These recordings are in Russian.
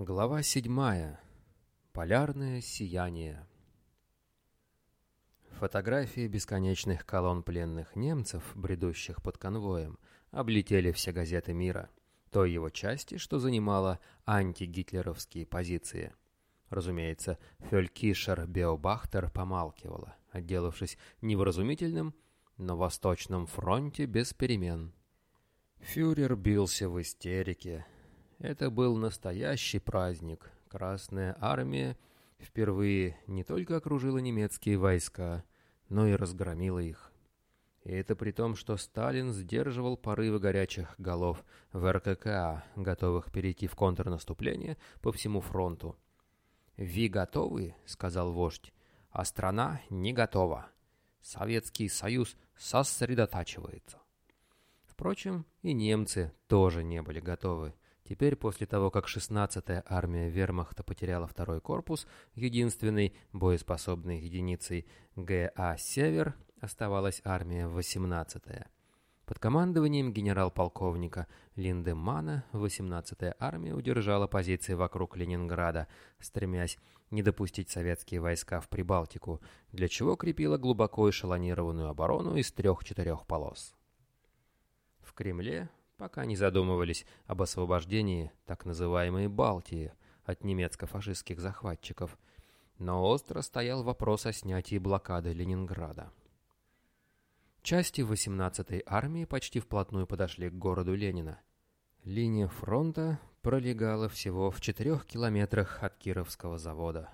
Глава седьмая. Полярное сияние. Фотографии бесконечных колонн пленных немцев, бредущих под конвоем, облетели все газеты мира, той его части, что занимала антигитлеровские позиции. Разумеется, Фелькишер Беобахтер помалкивала, отделавшись невразумительным, на Восточном фронте без перемен. Фюрер бился в истерике, это был настоящий праздник. Красная армия впервые не только окружила немецкие войска, но и разгромила их. И это при том, что Сталин сдерживал порывы горячих голов в РККА, готовых перейти в контрнаступление по всему фронту. «Ви готовы?» — сказал вождь, — «а страна не готова. Советский Союз сосредотачивается». Впрочем, и немцы тоже не были готовы. Теперь, после того, как 16-я армия вермахта потеряла второй корпус, единственной боеспособной единицей ГА «Север» оставалась армия 18-я. Под командованием генерал-полковника Линдемана 18-я армия удержала позиции вокруг Ленинграда, стремясь не допустить советские войска в Прибалтику, для чего крепила глубоко эшелонированную оборону из трех-четырех полос. В Кремле пока не задумывались об освобождении так называемой Балтии от немецко-фашистских захватчиков, но остро стоял вопрос о снятии блокады Ленинграда. Части 18-й армии почти вплотную подошли к городу Ленина. Линия фронта пролегала всего в четырех километрах от Кировского завода.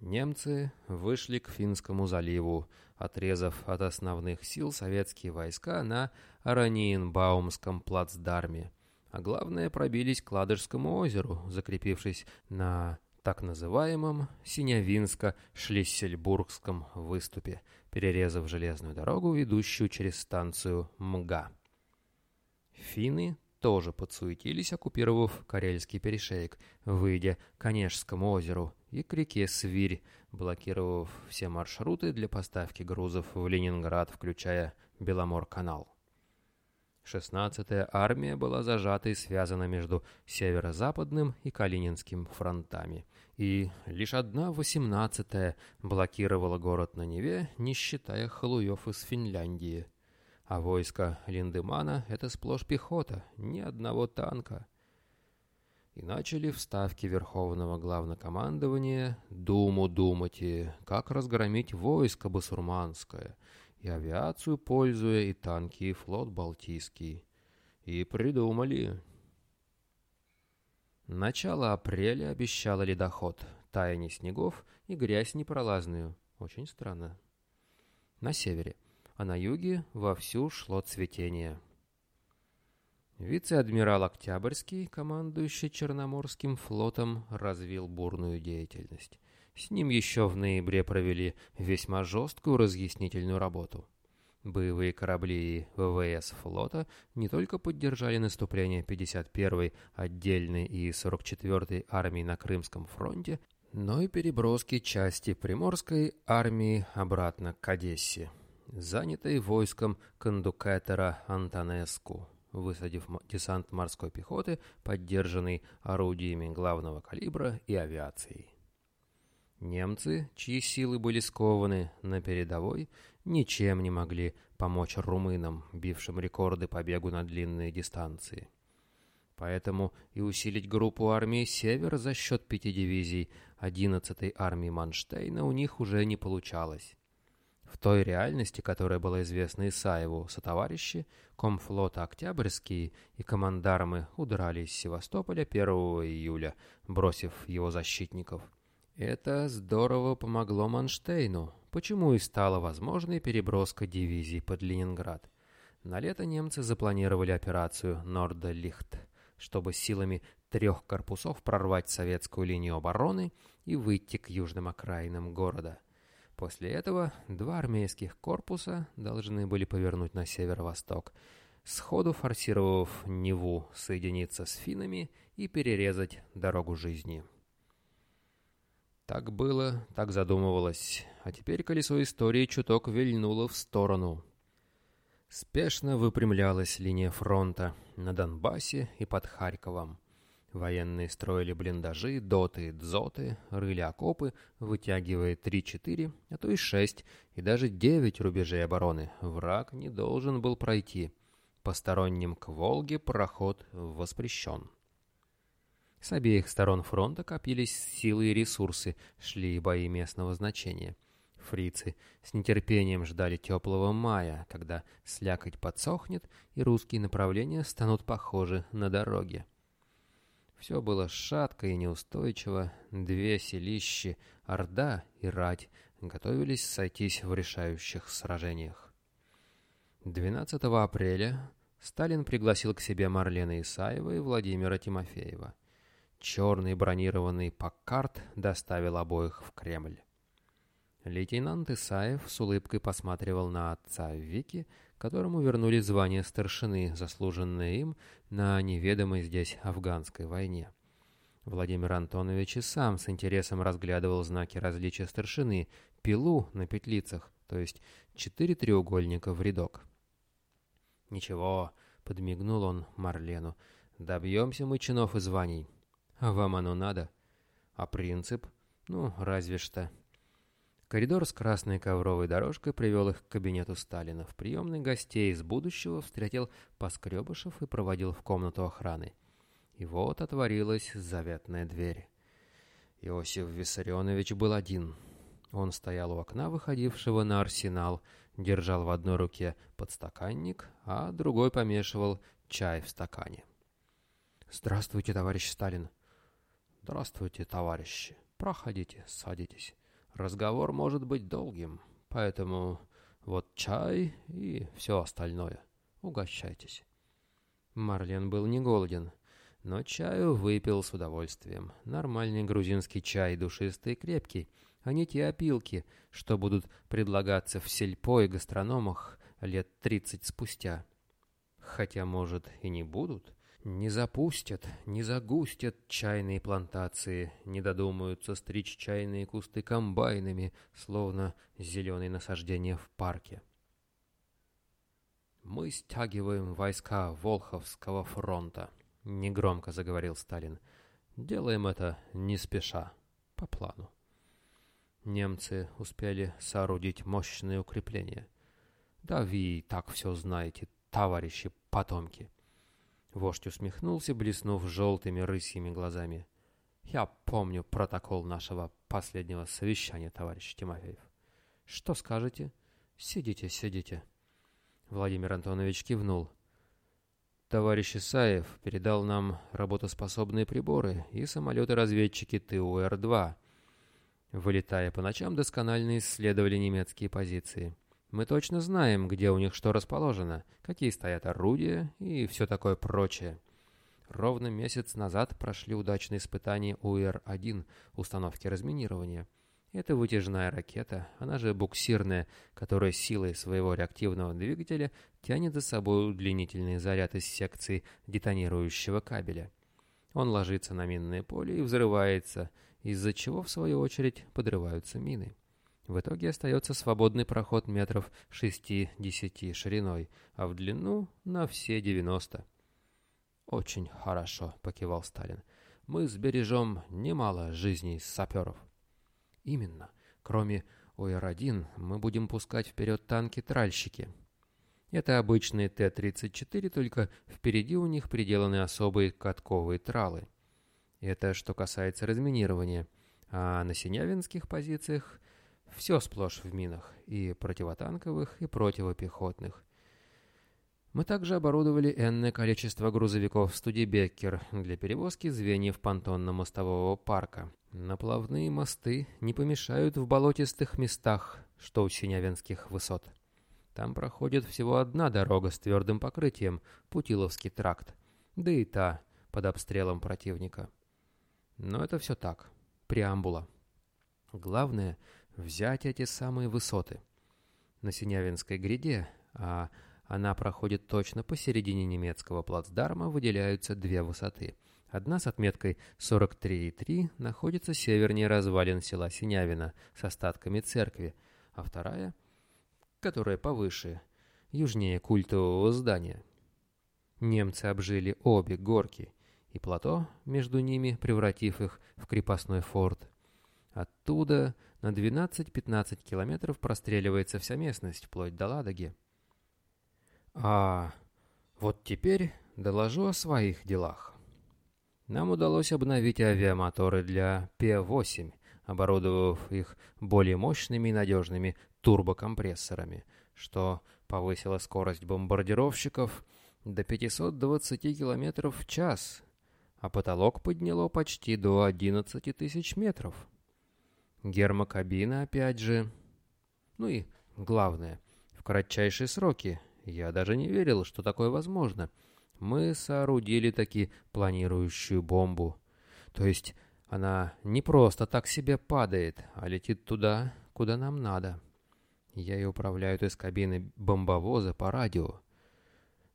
Немцы вышли к Финскому заливу, отрезав от основных сил советские войска на Араниенбаумском плацдарме, а главное пробились к Ладожскому озеру, закрепившись на так называемом Синявинско-Шлиссельбургском выступе, перерезав железную дорогу, ведущую через станцию МГА. Финны тоже подсуетились, оккупировав Карельский перешеек, выйдя к Онежскому озеру и к реке Свирь, блокировав все маршруты для поставки грузов в Ленинград, включая Беломор-канал. 16-я армия была зажата и связана между северо-западным и Калининским фронтами, и лишь одна 18-я блокировала город на Неве, не считая халуев из Финляндии. А войско Линдемана — это сплошь пехота, ни одного танка. И начали вставки Верховного Главнокомандования думу думать, и как разгромить войско басурманское, и авиацию пользуя, и танки, и флот Балтийский. И придумали. Начало апреля обещало ледоход, таяние снегов и грязь непролазную. Очень странно. На севере а на юге вовсю шло цветение. Вице-адмирал Октябрьский, командующий Черноморским флотом, развил бурную деятельность. С ним еще в ноябре провели весьма жесткую разъяснительную работу. Боевые корабли ВВС флота не только поддержали наступление 51-й отдельной и 44-й армии на Крымском фронте, но и переброски части Приморской армии обратно к Одессе занятой войском кондукатора Антонеску, высадив десант морской пехоты, поддержанный орудиями главного калибра и авиацией. Немцы, чьи силы были скованы на передовой, ничем не могли помочь румынам, бившим рекорды по бегу на длинные дистанции. Поэтому и усилить группу армии «Север» за счет пяти дивизий 11-й армии Манштейна у них уже не получалось. В той реальности, которая была известна Исаеву, сотоварищи, комфлота «Октябрьский» и командармы удрали из Севастополя 1 июля, бросив его защитников. Это здорово помогло Манштейну, почему и стала возможной переброска дивизий под Ленинград. На лето немцы запланировали операцию «Норда-Лихт», чтобы силами трех корпусов прорвать советскую линию обороны и выйти к южным окраинам города – После этого два армейских корпуса должны были повернуть на северо-восток, сходу форсировав Неву, соединиться с финнами и перерезать дорогу жизни. Так было, так задумывалось, а теперь колесо истории чуток вильнуло в сторону. Спешно выпрямлялась линия фронта на Донбассе и под Харьковом. Военные строили блиндажи, доты, дзоты, рыли окопы, вытягивая 3-4, а то и 6, и даже 9 рубежей обороны. Враг не должен был пройти. Посторонним к Волге проход воспрещен. С обеих сторон фронта копились силы и ресурсы, шли бои местного значения. Фрицы с нетерпением ждали теплого мая, когда слякоть подсохнет и русские направления станут похожи на дороги. Все было шатко и неустойчиво, две селищи, Орда и Рать, готовились сойтись в решающих сражениях. 12 апреля Сталин пригласил к себе Марлена Исаева и Владимира Тимофеева. Черный бронированный Паккарт доставил обоих в Кремль. Лейтенант Исаев с улыбкой посматривал на отца Вики, которому вернули звание старшины, заслуженное им на неведомой здесь афганской войне. Владимир Антонович и сам с интересом разглядывал знаки различия старшины, пилу на петлицах, то есть четыре треугольника в рядок. «Ничего», — подмигнул он Марлену, — «добьемся мы чинов и званий. А вам оно надо? А принцип? Ну, разве что». Коридор с красной ковровой дорожкой привел их к кабинету Сталина. В приемной гостей из будущего встретил Поскребышев и проводил в комнату охраны. И вот отворилась заветная дверь. Иосиф Виссарионович был один. Он стоял у окна, выходившего на арсенал, держал в одной руке подстаканник, а другой помешивал чай в стакане. «Здравствуйте, товарищ Сталин!» «Здравствуйте, товарищи! Проходите, садитесь!» Разговор может быть долгим, поэтому вот чай и все остальное. Угощайтесь. Марлен был не голоден, но чаю выпил с удовольствием. Нормальный грузинский чай, душистый и крепкий, а не те опилки, что будут предлагаться в сельпо и гастрономах лет тридцать спустя. Хотя, может, и не будут. Не запустят, не загустят чайные плантации, не додумаются стричь чайные кусты комбайнами, словно зеленые насаждения в парке. «Мы стягиваем войска Волховского фронта», — негромко заговорил Сталин. «Делаем это не спеша, по плану. Немцы успели соорудить мощные укрепления. Да вы и так все знаете, товарищи потомки». Вождь усмехнулся, блеснув желтыми рысьими глазами. «Я помню протокол нашего последнего совещания, товарищ Тимофеев. Что скажете? Сидите, сидите». Владимир Антонович кивнул. Товарищ Исаев передал нам работоспособные приборы и самолеты-разведчики ТУР-2. Вылетая по ночам, досконально исследовали немецкие позиции. Мы точно знаем, где у них что расположено, какие стоят орудия и все такое прочее. Ровно месяц назад прошли удачные испытания УР-1 установки разминирования. Это вытяжная ракета, она же буксирная, которая силой своего реактивного двигателя тянет за собой удлинительный заряд из секции детонирующего кабеля. Он ложится на минное поле и взрывается, из-за чего, в свою очередь, подрываются мины. В итоге остается свободный проход метров 6-10 шириной, а в длину на все 90. «Очень хорошо», — покивал Сталин. «Мы сбережем немало жизней саперов». «Именно. Кроме ОР-1 мы будем пускать вперед танки-тральщики». Это обычные Т-34, только впереди у них приделаны особые катковые тралы. Это что касается разминирования. А на синявинских позициях все сплошь в минах, и противотанковых, и противопехотных. Мы также оборудовали энное количество грузовиков «Студебеккер» для перевозки звеньев понтонно-мостового парка. Наплавные мосты не помешают в болотистых местах, что у Синявинских высот. Там проходит всего одна дорога с твердым покрытием – Путиловский тракт, да и та под обстрелом противника. Но это все так, преамбула. Главное – взять эти самые высоты. На Синявинской гряде, а она проходит точно посередине немецкого плацдарма, выделяются две высоты. Одна с отметкой 43,3 находится севернее развалин села Синявина с остатками церкви, а вторая, которая повыше, южнее культового здания. Немцы обжили обе горки, и плато между ними, превратив их в крепостной форт. Оттуда на 12-15 километров простреливается вся местность, вплоть до Ладоги. А вот теперь доложу о своих делах. Нам удалось обновить авиамоторы для П-8, оборудовав их более мощными и надежными турбокомпрессорами, что повысило скорость бомбардировщиков до 520 км в час, а потолок подняло почти до 11 тысяч метров. Гермокабина опять же. Ну и главное, в кратчайшие сроки, я даже не верил, что такое возможно, мы соорудили таки планирующую бомбу. То есть она не просто так себе падает, а летит туда, куда нам надо. Я ее управляю из кабины бомбовоза по радио.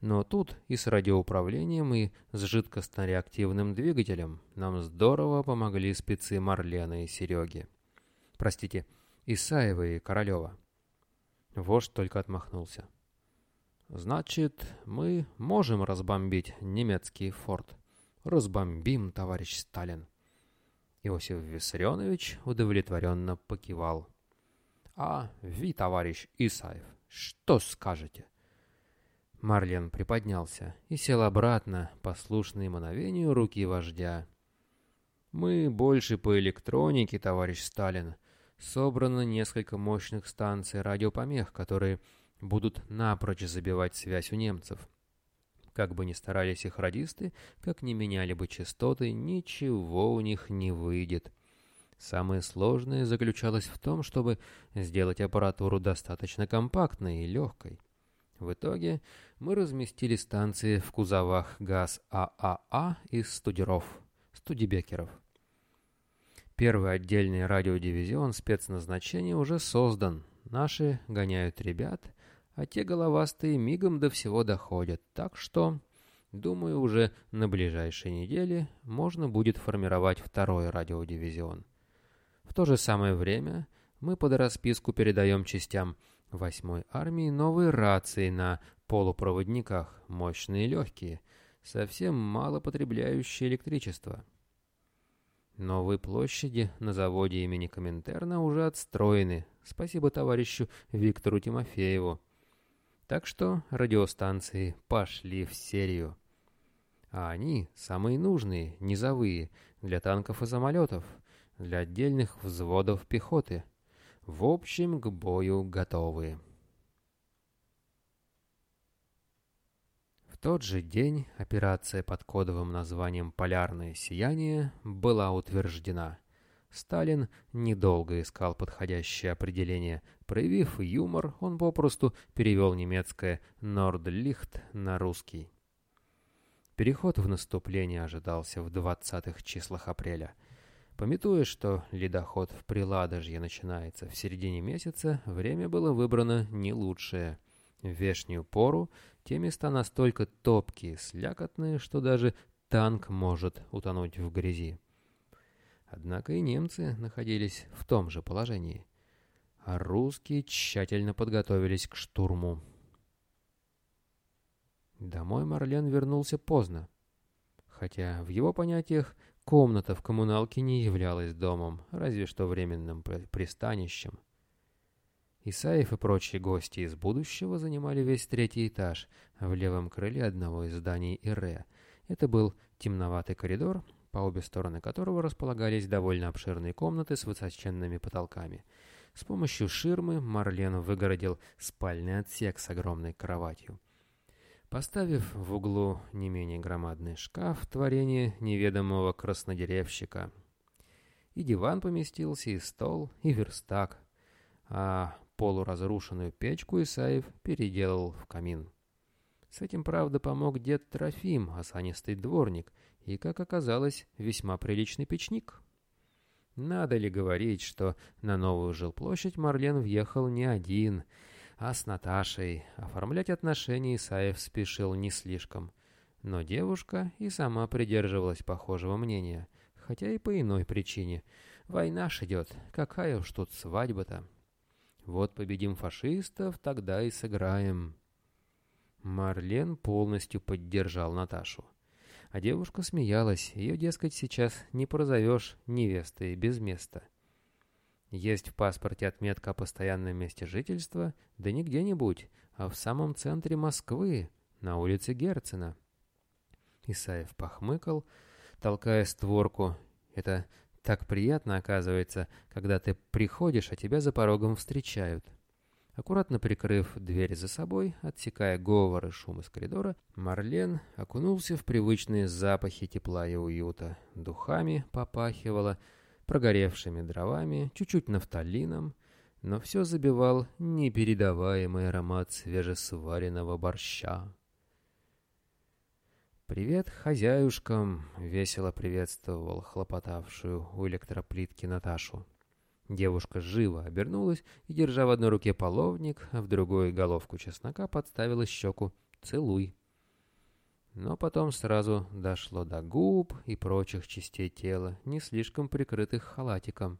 Но тут и с радиоуправлением, и с жидкостно-реактивным двигателем нам здорово помогли спецы Марлена и Сереги. Простите, Исаева и Королева. Вождь только отмахнулся. «Значит, мы можем разбомбить немецкий форт. Разбомбим, товарищ Сталин». Иосиф Виссарионович удовлетворенно покивал. «А вы, товарищ Исаев, что скажете?» Марлен приподнялся и сел обратно, послушный мановению руки вождя. «Мы больше по электронике, товарищ Сталин. Собрано несколько мощных станций радиопомех, которые будут напрочь забивать связь у немцев. Как бы ни старались их радисты, как ни меняли бы частоты, ничего у них не выйдет. Самое сложное заключалось в том, чтобы сделать аппаратуру достаточно компактной и легкой. В итоге мы разместили станции в кузовах ГАЗ ААА а из студеров, студибекеров. Первый отдельный радиодивизион спецназначения уже создан. Наши гоняют ребят, а те головастые мигом до всего доходят. Так что, думаю, уже на ближайшей неделе можно будет формировать второй радиодивизион. В то же самое время мы под расписку передаем частям 8-й армии новые рации на полупроводниках, мощные и легкие, совсем мало потребляющие электричество. Новые площади на заводе имени Коминтерна уже отстроены, спасибо товарищу Виктору Тимофееву. Так что радиостанции пошли в серию. А они самые нужные, низовые, для танков и самолетов, для отдельных взводов пехоты – в общем, к бою готовы. Тот же день операция под кодовым названием «Полярное сияние» была утверждена. Сталин недолго искал подходящее определение. Проявив юмор, он попросту перевел немецкое «Нордлихт» на русский. Переход в наступление ожидался в 20-х числах апреля – Пометуя, что ледоход в Приладожье начинается в середине месяца, время было выбрано не лучшее. В вешнюю пору те места настолько топкие, слякотные, что даже танк может утонуть в грязи. Однако и немцы находились в том же положении. А русские тщательно подготовились к штурму. Домой Марлен вернулся поздно. Хотя в его понятиях Комната в коммуналке не являлась домом, разве что временным пристанищем. Исаев и прочие гости из будущего занимали весь третий этаж, в левом крыле одного из зданий Ире. Это был темноватый коридор, по обе стороны которого располагались довольно обширные комнаты с высоченными потолками. С помощью ширмы Марлен выгородил спальный отсек с огромной кроватью. Поставив в углу не менее громадный шкаф творение неведомого краснодеревщика. И диван поместился, и стол, и верстак, а полуразрушенную печку Исаев переделал в камин. С этим, правда, помог дед Трофим, осанистый дворник, и, как оказалось, весьма приличный печник. Надо ли говорить, что на новую жилплощадь Марлен въехал не один — а с Наташей оформлять отношения Исаев спешил не слишком. Но девушка и сама придерживалась похожего мнения, хотя и по иной причине. Война ж идет, какая уж тут свадьба-то. Вот победим фашистов, тогда и сыграем. Марлен полностью поддержал Наташу. А девушка смеялась, ее, дескать, сейчас не прозовешь невестой без места. Есть в паспорте отметка о постоянном месте жительства, да не где-нибудь, а в самом центре Москвы, на улице Герцена. Исаев похмыкал, толкая створку. Это так приятно, оказывается, когда ты приходишь, а тебя за порогом встречают. Аккуратно прикрыв дверь за собой, отсекая говор и шум из коридора, Марлен окунулся в привычные запахи тепла и уюта. Духами попахивало, прогоревшими дровами, чуть-чуть нафталином, но все забивал непередаваемый аромат свежесваренного борща. «Привет хозяюшкам!» — весело приветствовал хлопотавшую у электроплитки Наташу. Девушка живо обернулась и, держа в одной руке половник, а в другой головку чеснока, подставила щеку «Целуй». Но потом сразу дошло до губ и прочих частей тела, не слишком прикрытых халатиком.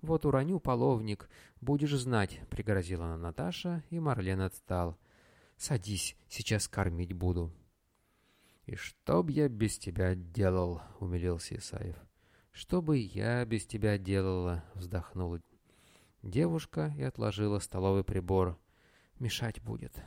«Вот уроню половник, будешь знать», — пригрозила Наташа, и Марлен отстал. «Садись, сейчас кормить буду». «И что б я без тебя делал?» — умилился Исаев. «Что бы я без тебя делала?» — вздохнула девушка и отложила столовый прибор. «Мешать будет».